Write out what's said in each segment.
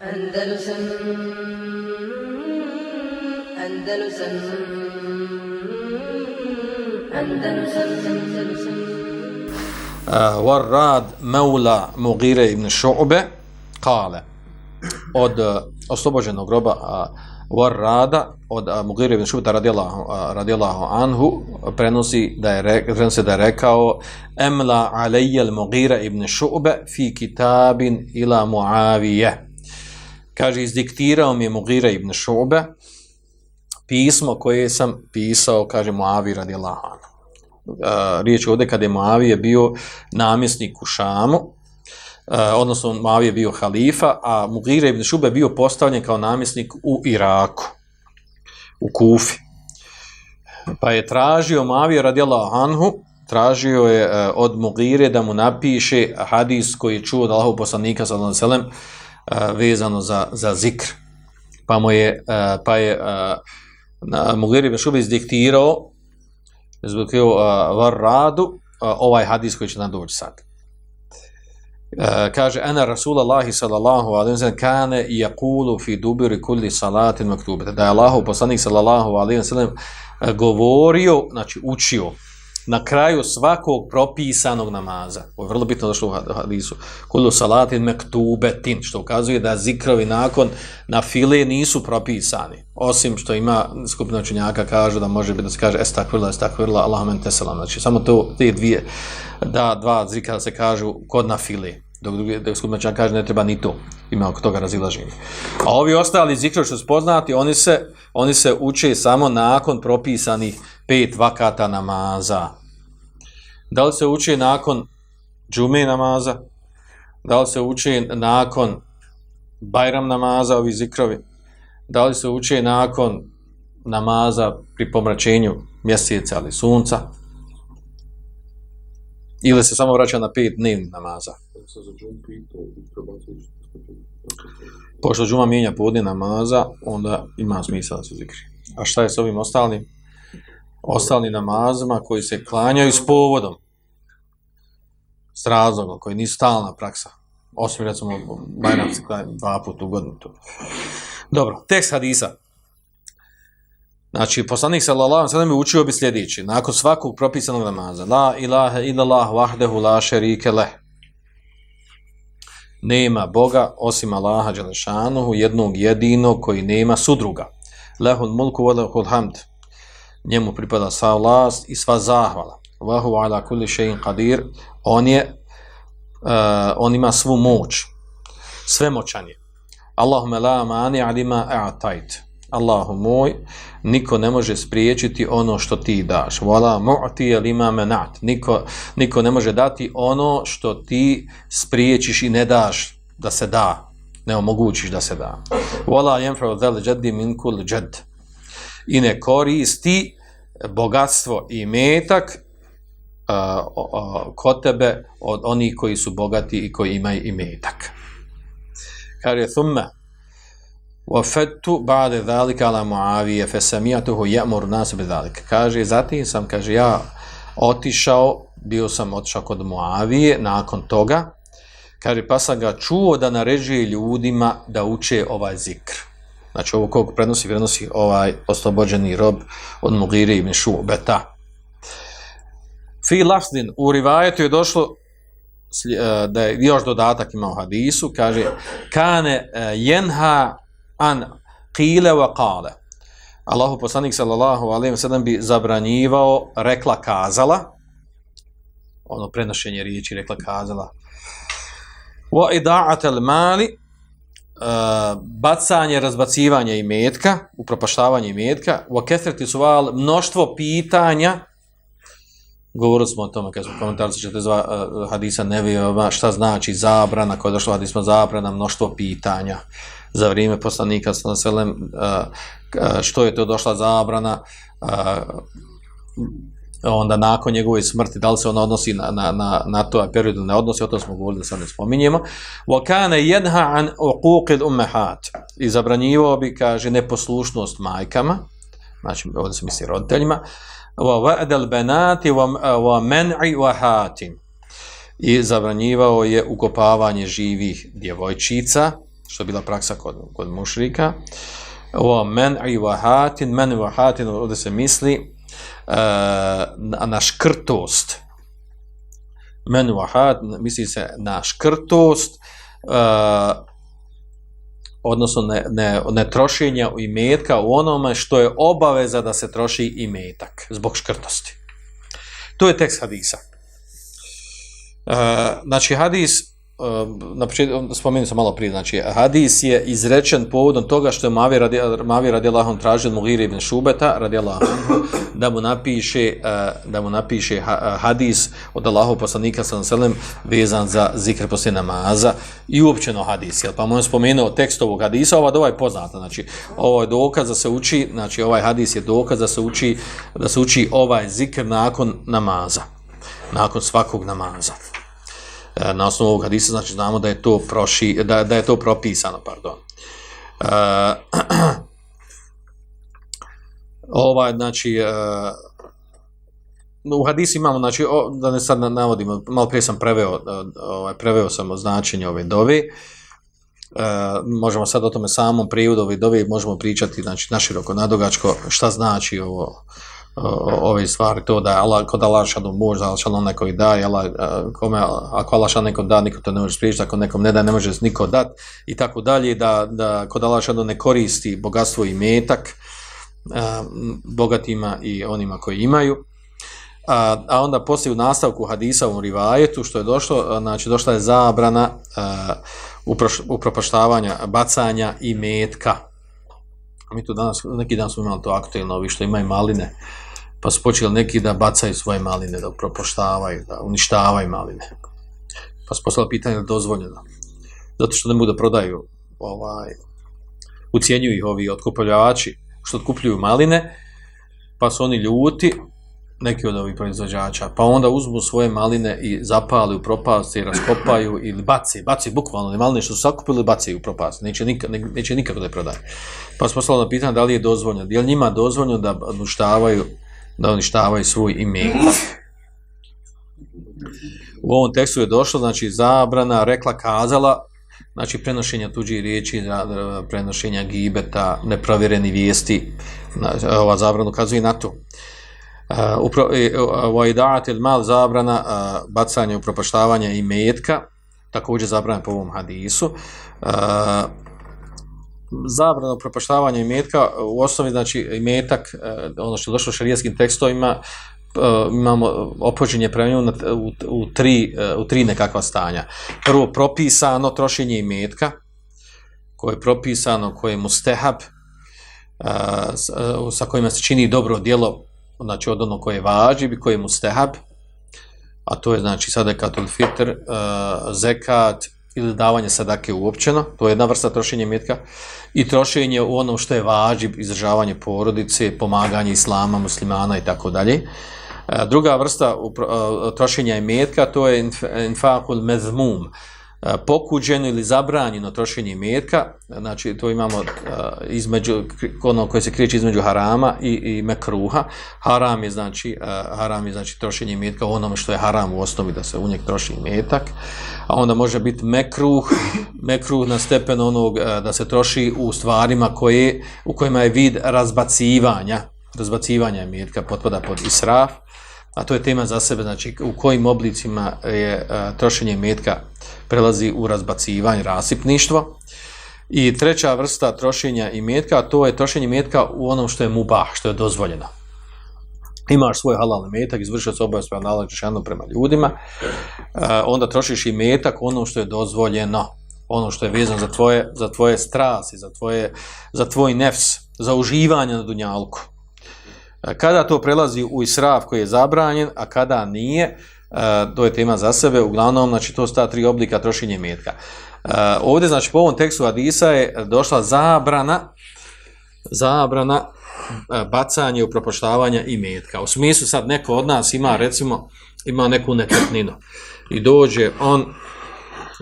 Andalusam Andalusam Andalusam Andalusam. Eh, Warrad Maula Mugire ibn Šu'be kale od uh, oslobođenog groba uh, Warrada od uh, Mugire ibn Šu'be radijallahu, uh, radijallahu anhu prenosi da je, prenosi da je rekao Emla alejjel Mugire ibn Šu'be fi kitabin ila Muavije kaže izdiktirao mi je Mugira ibn Šu'be pismo koje sam pisao kaže Muavi radi Lahana. E, riječ ovdje kada je Moavije bio namjesnik u Šamu, e, odnosno odnosno Moavije bio halifa, a Mugira ibn Šube bio postavljen kao namjesnik u Iraku, u Kufi. Pa je tražio Moavije radi Lahanhu, tražio je e, od Mugire da mu napiše hadis koji je čuo od Allahov poslanika sallallahu alejhi ve sellem vezano za, za zikr. Pa mu je, pa je uh, Mugire ibn Šube izdiktirao zbog uh, var radu ovaj hadis koji će nam doći sad. Uh, kaže ana rasulullahi sallallahu alejhi ve sellem kane yaqulu fi duburi kulli salatin maktubat da je Allahu poslanik sallallahu alejhi ve sellem govorio znači učio na kraju svakog propisanog namaza. Ovo je vrlo bitno došlo u hadisu. Kullu salatin mektubetin, što ukazuje da zikrovi nakon na file nisu propisani. Osim što ima skupina učenjaka kažu da može biti da se kaže estakvirla, estakvirla, Allahumen teselam. Znači samo to, te dvije, da dva zikra se kažu kod na file. Dok, dok skupina učenjaka kaže ne treba ni to. Ima oko toga razilaženje. A ovi ostali zikrovi što su poznati, oni se, oni se uče samo nakon propisanih pet vakata namaza. Da li se uči nakon džume namaza? Da li se uči nakon bajram namaza, ovi zikrovi? Da li se uči nakon namaza pri pomračenju mjeseca ali sunca? Ili se samo vraća na pet dnevni namaza? Pošto džuma mijenja podne namaza, onda ima smisla da se zikri. A šta je s ovim ostalim? Ostali namazima koji se klanjaju s povodom. S razlogom, koji nisu stalna praksa. Osim, recimo, Bajram se klanja dva puta u godinu. Dobro, tekst hadisa. Znači, poslanik sallallahu sallam je učio bi sljedeći. Nakon svakog propisanog namaza. La ilaha illallah wahdehu la šerike leh nema Boga osim Allaha Đelešanuhu, jednog jedinog koji nema sudruga. Lehul mulku wa lehul hamd. Njemu pripada sva vlast i sva zahvala. Vahu ala kulli še'in qadir. On je, uh, on ima svu moć. Sve moćan je. Allahume la mani alima a'tajt. Allahu moj, niko ne može spriječiti ono što ti daš. Vala mu'ti el ima menat. Niko, niko ne može dati ono što ti spriječiš i ne daš da se da. Ne omogućiš da se da. Vala jemfra zel džeddi min kul jadd I ne koristi bogatstvo i metak uh, uh, kod tebe od onih koji su bogati i koji imaju i metak. Kaže, thumme, وفتtu ba'de zalika ala Muavije fe samijatuhu ya'mur nas bi zalika. Kaže, zatim sam, kaže, ja otišao, bio sam otišao kod Muavije nakon toga, kaže, pa sam ga čuo da naređuje ljudima da uče ovaj zikr. Znači, ovo kog prenosi, prenosi ovaj oslobođeni rob od Mugire ibn Šu'beta. Fi lafdin, u rivajetu je došlo e, da je još dodatak imao hadisu, kaže, kane e, jenha an qile wa qale. Allahu poslanik sallallahu alejhi ve sellem bi zabranjivao rekla kazala ono prenošenje riječi rekla kazala wa ida'at al mali bacanje razbacivanje i metka, upropaštavanje imetka. Wa su val mnoštvo pitanja. Govorili smo o tome kad smo komentarci sa 42 uh, hadisa nevijeva šta znači zabrana koja je došla hadisma zabrana mnoštvo pitanja. Za vrijeme poslanika sa selem eh, eh, što je to došla zabrana? Eh, onda nakon njegove smrti da li se ona odnosi na, na, na, na to period ne odnosi o tom smo govorili da sad ne spominjemo. Wa kana yanha an uquqil ummahat i zabranjivao bi kaže neposlušnost majkama znači ovdje se misli roditeljima. Wa wa'd al banati wa wa man'i wa hatim i zabranjivao je ukopavanje živih djevojčica što je bila praksa kod, kod mušrika. Wa men i vahatin, men i ovdje se misli Eh, na, na škrtost. Men i misli se na škrtost, uh, odnosno ne, ne, ne trošenja imetka u onome što je obaveza da se troši imetak zbog škrtosti. To je tekst hadisa. Uh, znači hadis Ehm, na početku spomenuo sam malo prije, znači hadis je izrečen povodom toga što je Mavi radi Mavi radijallahu tražio Mughira ibn Šubeta radijallahu da mu napiše eh, da mu napiše eh, hadis od Allahov poslanika sallallahu alejhi vezan za zikr posle namaza i uopćeno hadis. Jel pa mu je spomenuo tekst ovog hadisa, ovaj je poznata, znači ovo je dokaz da se uči, znači ovaj hadis je dokaz da se uči da se uči ovaj zikr nakon namaza. Nakon svakog namaza. E, na osnovu ovog hadisa znači znamo da je to proši da, da je to propisano pardon. Uh, ovaj znači uh, u hadisu imamo znači o, da ne sad navodimo malo prije sam preveo ovaj preveo sam značenje ove dove Uh, možemo sad o tome samom prijevodu ove dove možemo pričati znači naširoko nadogačko šta znači ovo ove stvari, to da je Allah, kod Allah šanu može, Allah šanu onaj koji daje, Allah, e, kome, ako Allah šanu nekom da, niko to ne može spriječiti, ako nekom ne da, ne može niko dat, i tako dalje, da, da kod Allah šanu ne koristi bogatstvo i metak a, bogatima i onima koji imaju. A, a onda poslije u nastavku hadisa u rivajetu, što je došlo, e, znači došla je zabrana a, upropaštavanja, bacanja i metka. Pa mi to danas, neki dan smo imali to aktuelno, ovi što imaju maline, pa su počeli neki da bacaju svoje maline, da propoštavaju, da uništavaju maline. Pa su poslali pitanje da dozvoljeno. Zato što ne mogu da prodaju, ovaj, ucijenjuju ih ovi otkupljavači što otkupljuju maline, pa su oni ljuti, neki od ovih proizvođača, pa onda uzmu svoje maline i zapali u propast i raskopaju ili baci, baci bukvalno, ne maline što su sakupili, baci u propast, neće, nikak, ne, neće nikako da je prodaje. Pa smo poslali na pitanje da li je dozvoljeno, je li njima dozvoljeno da uništavaju da uništavaju svoj ime. U ovom tekstu je došlo, znači, zabrana, rekla, kazala, znači, prenošenja tuđi riječi, prenošenja gibeta, neprovjereni vijesti, ova zabrana ukazuje na to. Uh, il mal zabrana uh, bacanje, upropaštavanje i metka, također zabrana po ovom hadisu. Uh, zabrana upropaštavanja metka u osnovi znači i metak, uh, e, ono što je došlo šerijskim tekstovima e, imamo opođenje prema u, u, tri, e, u tri nekakva stanja. Prvo propisano trošenje imetka koje je propisano, koje je mustehab sa kojima se čini dobro djelo znači od ono koje je vađib i koje je mustehab a to je znači sadekatul fitr, fitr, zekat ili davanje sadake uopćeno, to je jedna vrsta trošenja metka, i trošenje u onom što je vađib, izdržavanje porodice, pomaganje islama, muslimana i tako dalje. Eh, druga vrsta eh, trošenja metka, to je infakul mezmum, pokuđeno ili zabranjeno trošenje metka, znači to imamo između, ono koje se kriječi između harama i, i mekruha. Haram je znači, haram je znači trošenje metka u onom što je haram u osnovi da se u njeg troši metak a onda može biti mekruh, mekruh na stepen onog da se troši u stvarima koje, u kojima je vid razbacivanja, razbacivanja metka potpada pod israf, a to je tema za sebe, znači u kojim oblicima je a, trošenje metka prelazi u razbacivanje, rasipništvo. I treća vrsta trošenja i metka, to je trošenje metka u onom što je mubah, što je dozvoljeno imaš svoj halal metak, izvršio se obavest prema nalazi prema ljudima, a, onda trošiš i metak ono što je dozvoljeno, ono što je vezano za tvoje, za tvoje strasi, za, tvoje, za tvoj nefs, za uživanje na dunjalku. E, kada to prelazi u israf koji je zabranjen, a kada nije, e, to je tema za sebe, uglavnom, znači to sta tri oblika trošenje metka. Uh, e, ovdje, znači, po ovom tekstu Adisa je došla zabrana, zabrana bacanje, upropoštavanja i metka. U smislu sad neko od nas ima, recimo, ima neku nekretninu i dođe on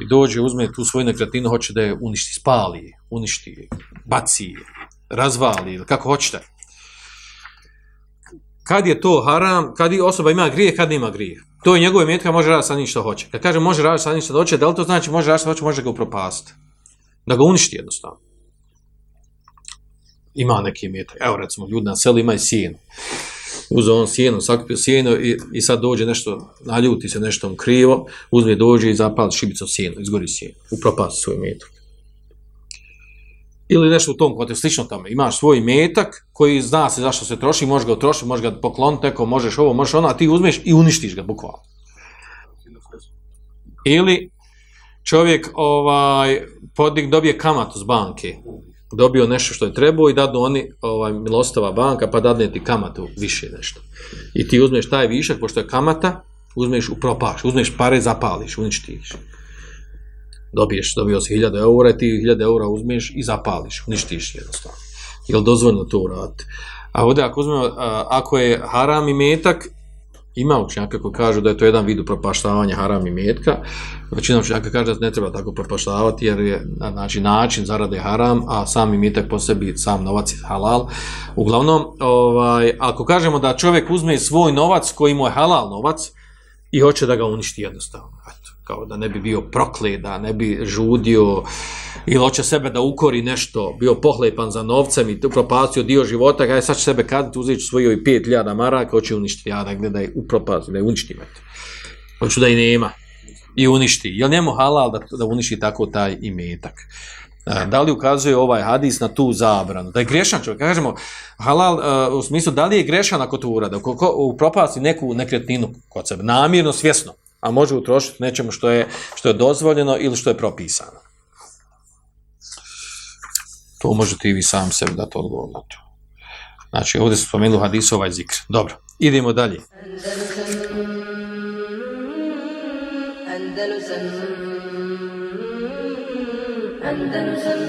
i dođe, uzme tu svoju nekretninu, hoće da je uništi, spali, uništi, baci, razvali, ili kako hoćete. Kad je to haram, kad je osoba ima grije, kad nema grije. To je njegove metka, može raditi sa njim što hoće. Kad kaže može raditi sa njim što hoće, da li to znači može raditi što hoće, može ga upropasti. Da ga uništi jednostavno. Ima neki metak. Evo recimo, ljudi na selu imaju sjenu. Uzeo on sjenu, sakupio sjenu i, i sad dođe nešto, naljuti se nešto krivo, uzme dođe i zapali šibicu sjenu, izgori sjenu, upropasti svoj metak. Ili nešto u tom kontekstu, slično tome. Imaš svoj metak koji zna se zašto se troši, možeš ga utrošiti, možeš ga pokloniti, neko, možeš ovo, možeš ono, a ti uzmeš i uništiš ga, bukvalno. Ili čovjek ovaj podig dobije kamatu s banke dobio nešto što je trebao i dadu oni ovaj milostava banka pa dadne ti kamatu više nešto i ti uzmeš taj višak pošto je kamata uzmeš u propaš uzmeš pare zapališ uništiš dobiješ dobio si 1000 eura i ti 1000 eura uzmeš i zapališ uništiš jednostavno jel dozvoljno to uraditi a ovdje ako uzmemo ako je haram i metak ima učenjaka koji kažu da je to jedan vid propaštavanja haram i metka. Većina učenjaka kaže da ne treba tako propaštavati jer je znači, način zarade haram, a sami metak po sebi, sam novac je halal. Uglavnom, ovaj, ako kažemo da čovjek uzme svoj novac koji mu je halal novac i hoće da ga uništi jednostavno, eto, kao da ne bi bio proklet, da ne bi žudio, ili hoće sebe da ukori nešto, bio pohlepan za novcem i upropastio dio života, kada je sad će sebe kaditi, uzeti i 5000 maraka, hoće uništiti, ja da gledaj upropastio, da je uništi me. Hoću da i nema. I uništi. Jel njemu halal da, da uništi tako taj imetak? E, da li ukazuje ovaj hadis na tu zabranu? Da je grešan čovjek, kažemo, halal e, u smislu, da li je grešan ako to urada, ako upropasti neku nekretninu kod sebe, namirno, svjesno, a može utrošiti nečemu što je, što je dozvoljeno ili što je propisano. To možete i vi sam sebi dati odgovor na to. Znači, ovdje se spomenuli hadisu ovaj zikr. Dobro, idemo dalje. Andalusam Andalusam Andalusam